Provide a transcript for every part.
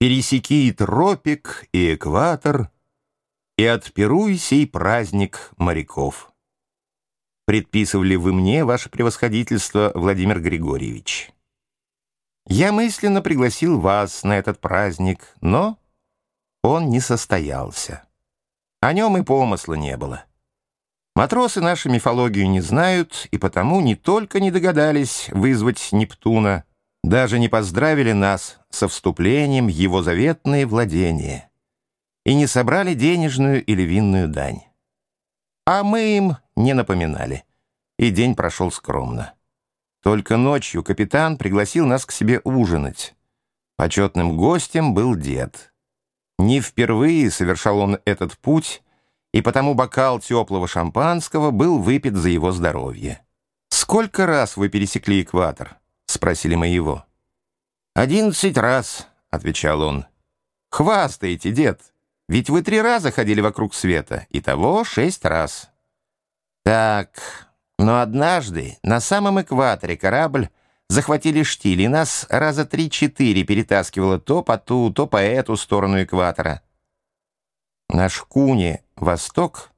Пересеки и тропик, и экватор, И отпируй сей праздник моряков. Предписывали вы мне, ваше превосходительство, Владимир Григорьевич. Я мысленно пригласил вас на этот праздник, но он не состоялся. О нем и помысла не было. Матросы нашу мифологию не знают, и потому не только не догадались вызвать Нептуна, даже не поздравили нас со вступлением в его заветные владения и не собрали денежную или винную дань. А мы им не напоминали, и день прошел скромно. Только ночью капитан пригласил нас к себе ужинать. Почетным гостем был дед. Не впервые совершал он этот путь, и потому бокал теплого шампанского был выпит за его здоровье. «Сколько раз вы пересекли экватор?» — спросили мы его. «Одиннадцать раз», — отвечал он. «Хвастаете, дед, ведь вы три раза ходили вокруг света, итого шесть раз». «Так, но однажды на самом экваторе корабль захватили штиль, и нас раза три-четыре перетаскивало то по ту, то по эту сторону экватора». На шкуне «Восток»,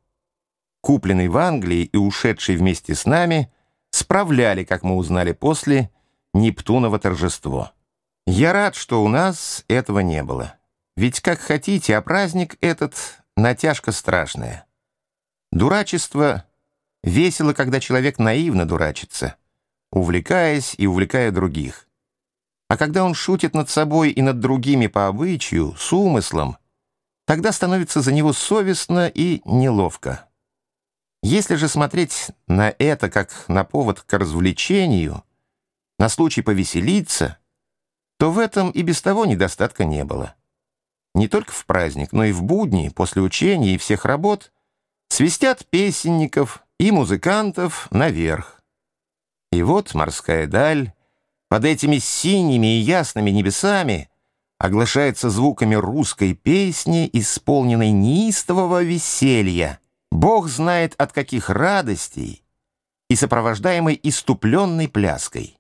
купленный в Англии и ушедший вместе с нами, справляли, как мы узнали после, Нептуново торжество. Я рад, что у нас этого не было. Ведь как хотите, а праздник этот — натяжка страшная. Дурачество весело, когда человек наивно дурачится, увлекаясь и увлекая других. А когда он шутит над собой и над другими по обычаю, с умыслом, тогда становится за него совестно и неловко. Если же смотреть на это как на повод к развлечению, на случай повеселиться — то в этом и без того недостатка не было. Не только в праздник, но и в будни, после учения и всех работ, свистят песенников и музыкантов наверх. И вот морская даль под этими синими и ясными небесами оглашается звуками русской песни, исполненной неистового веселья, Бог знает от каких радостей, и сопровождаемой иступленной пляской.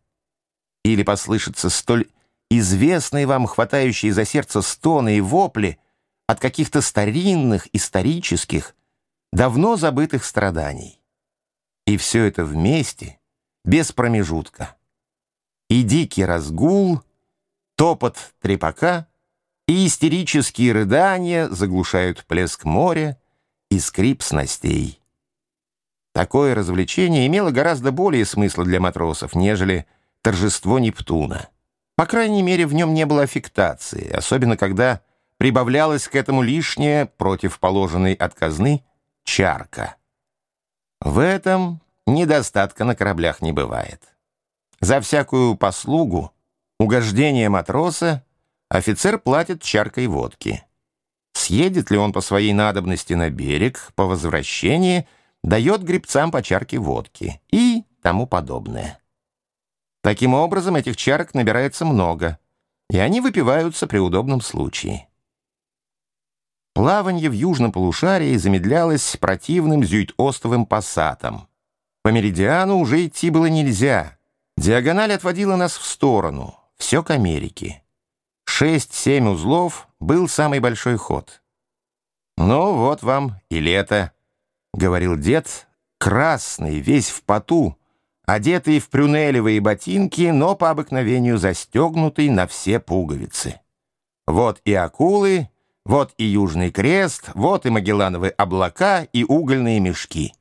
Или послышится столь известные вам хватающие за сердце стоны и вопли от каких-то старинных, исторических, давно забытых страданий. И все это вместе, без промежутка. И дикий разгул, топот трепака и истерические рыдания заглушают плеск моря и скрип снастей. Такое развлечение имело гораздо более смысла для матросов, нежели торжество Нептуна. По крайней мере, в нем не было аффектации, особенно когда прибавлялась к этому лишняя, против положенной от казны, чарка. В этом недостатка на кораблях не бывает. За всякую послугу, угождение матроса, офицер платит чаркой водки. Съедет ли он по своей надобности на берег, по возвращении дает гребцам по чарке водки и тому подобное. Таким образом, этих чарок набирается много, и они выпиваются при удобном случае. Плавание в южном полушарии замедлялось противным зюит-остовым пассатом. По меридиану уже идти было нельзя. Диагональ отводила нас в сторону, все к Америке. Шесть-семь узлов был самый большой ход. «Ну вот вам и лето», — говорил дед, красный, весь в поту, одетый в прюнелевые ботинки, но по обыкновению застегнутый на все пуговицы. Вот и акулы, вот и Южный Крест, вот и Магеллановые облака и угольные мешки.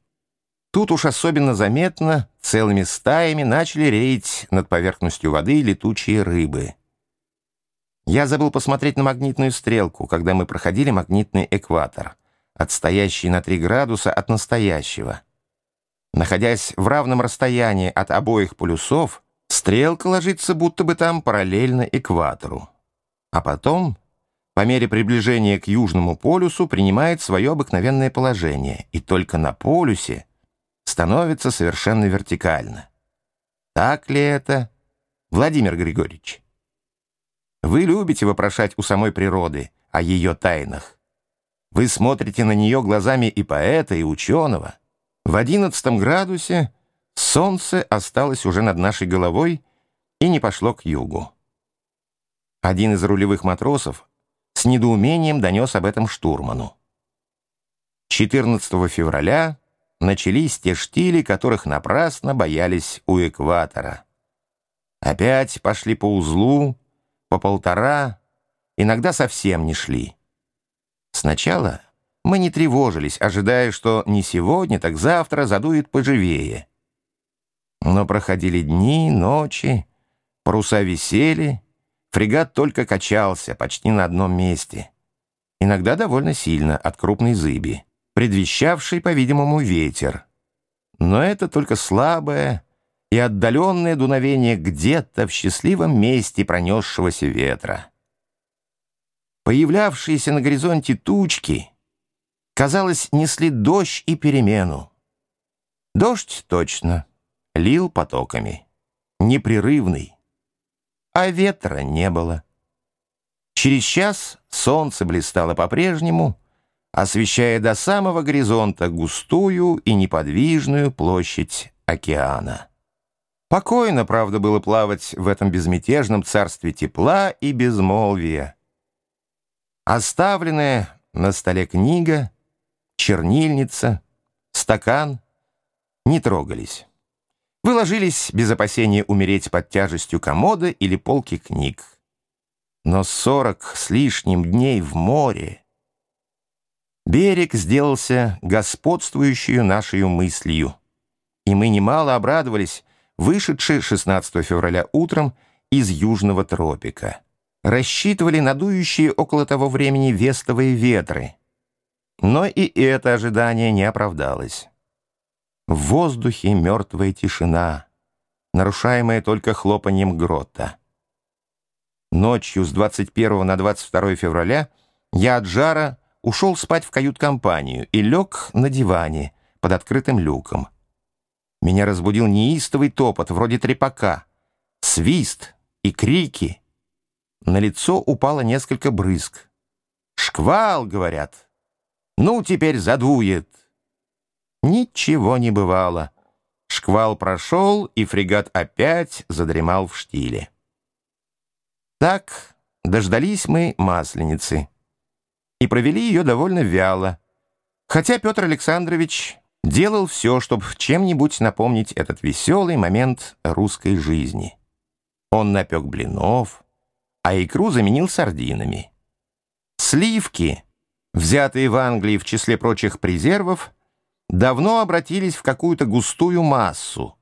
Тут уж особенно заметно целыми стаями начали реять над поверхностью воды летучие рыбы. Я забыл посмотреть на магнитную стрелку, когда мы проходили магнитный экватор, отстоящий на 3 градуса от настоящего — Находясь в равном расстоянии от обоих полюсов, стрелка ложится будто бы там параллельно экватору. А потом, по мере приближения к Южному полюсу, принимает свое обыкновенное положение, и только на полюсе становится совершенно вертикально. Так ли это, Владимир Григорьевич? Вы любите вопрошать у самой природы о ее тайнах. Вы смотрите на нее глазами и поэта, и ученого. В одиннадцатом градусе солнце осталось уже над нашей головой и не пошло к югу. Один из рулевых матросов с недоумением донес об этом штурману. 14 февраля начались те штили, которых напрасно боялись у экватора. Опять пошли по узлу, по полтора, иногда совсем не шли. Сначала мы не тревожились, ожидая, что не сегодня, так завтра задует поживее. Но проходили дни, ночи, паруса висели, фрегат только качался почти на одном месте. Иногда довольно сильно от крупной зыби, предвещавшей, по-видимому, ветер. Но это только слабое и отдаленное дуновение где-то в счастливом месте пронесшегося ветра. Появлявшиеся на горизонте тучки, казалось, несли дождь и перемену. Дождь точно лил потоками, непрерывный, а ветра не было. Через час солнце блистало по-прежнему, освещая до самого горизонта густую и неподвижную площадь океана. Покойно, правда, было плавать в этом безмятежном царстве тепла и безмолвия. Оставленная на столе книга, чернильница, стакан не трогались. Вы ложились без опасения умереть под тяжестью комода или полки книг. Но сорок с лишним дней в море. Берег сделался господствующую нашей мыслью, и мы немало обрадовались, вышедшие 16 февраля утром из южного тропика. Рассчитывали на дующие около того времени вестовые ветры. Но и это ожидание не оправдалось. В воздухе мертвая тишина, нарушаемая только хлопанием грота. Ночью с 21 на 22 февраля я от жара ушел спать в кают-компанию и лег на диване под открытым люком. Меня разбудил неистовый топот, вроде трепака, свист и крики. На лицо упало несколько брызг. «Шквал!» — говорят. «Ну, теперь задует!» Ничего не бывало. Шквал прошел, и фрегат опять задремал в штиле. Так дождались мы масленицы и провели ее довольно вяло, хотя Петр Александрович делал все, чтобы чем-нибудь напомнить этот веселый момент русской жизни. Он напек блинов, а икру заменил сардинами. Сливки, взятые в Англии в числе прочих презервов, давно обратились в какую-то густую массу,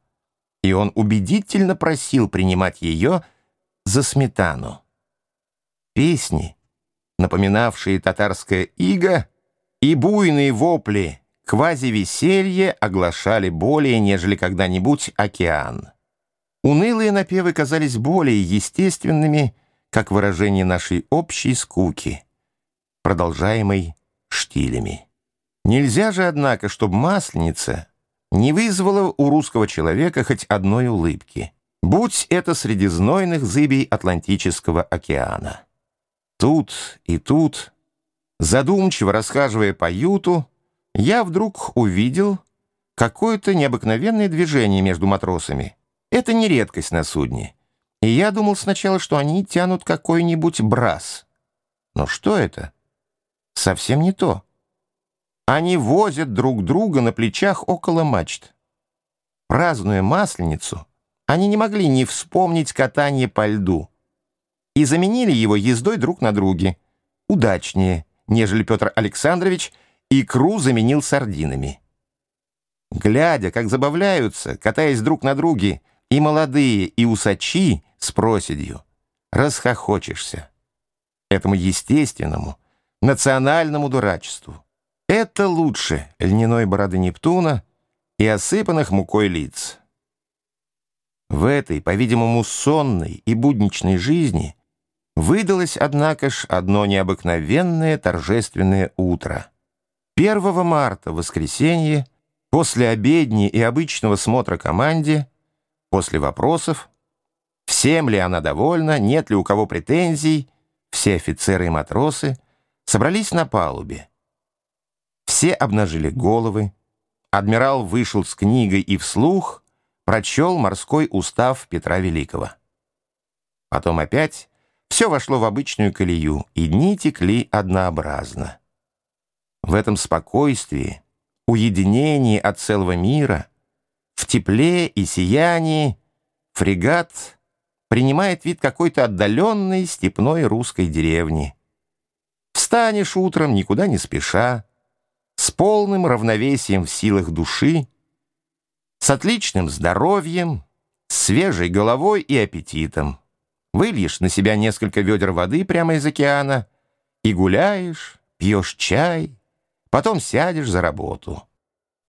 и он убедительно просил принимать ее за сметану. Песни, напоминавшие татарское иго, и буйные вопли квази-веселье оглашали более, нежели когда-нибудь океан. Унылые напевы казались более естественными, как выражение нашей общей скуки, продолжаемой штилями. Нельзя же, однако, чтобы масленица не вызвала у русского человека хоть одной улыбки, будь это среди знойных зыбей Атлантического океана. Тут и тут, задумчиво расхаживая по юту, я вдруг увидел какое-то необыкновенное движение между матросами. Это не редкость на судне. И я думал сначала, что они тянут какой-нибудь брас. Но что это? Совсем не то. Они возят друг друга на плечах около мачт. Празднуя Масленицу, они не могли не вспомнить катание по льду и заменили его ездой друг на друге, удачнее, нежели Петр Александрович икру заменил сардинами. Глядя, как забавляются, катаясь друг на друге, и молодые, и усачи с проседью, расхохочешься. Этому естественному, национальному дурачеству. Это лучше льняной бороды Нептуна и осыпанных мукой лиц. В этой, по-видимому, сонной и будничной жизни выдалось, однако ж, одно необыкновенное торжественное утро. 1 марта, воскресенье, после обедни и обычного смотра команде, после вопросов, всем ли она довольна, нет ли у кого претензий, все офицеры и матросы собрались на палубе. Все обнажили головы. Адмирал вышел с книгой и вслух прочел морской устав Петра Великого. Потом опять Все вошло в обычную колею, и дни текли однообразно. В этом спокойствии, уединении от целого мира, в тепле и сиянии фрегат принимает вид какой-то отдаленной степной русской деревни. Встанешь утром, никуда не спеша, с полным равновесием в силах души, с отличным здоровьем, свежей головой и аппетитом. Выльешь на себя несколько ведер воды прямо из океана и гуляешь, пьешь чай, потом сядешь за работу.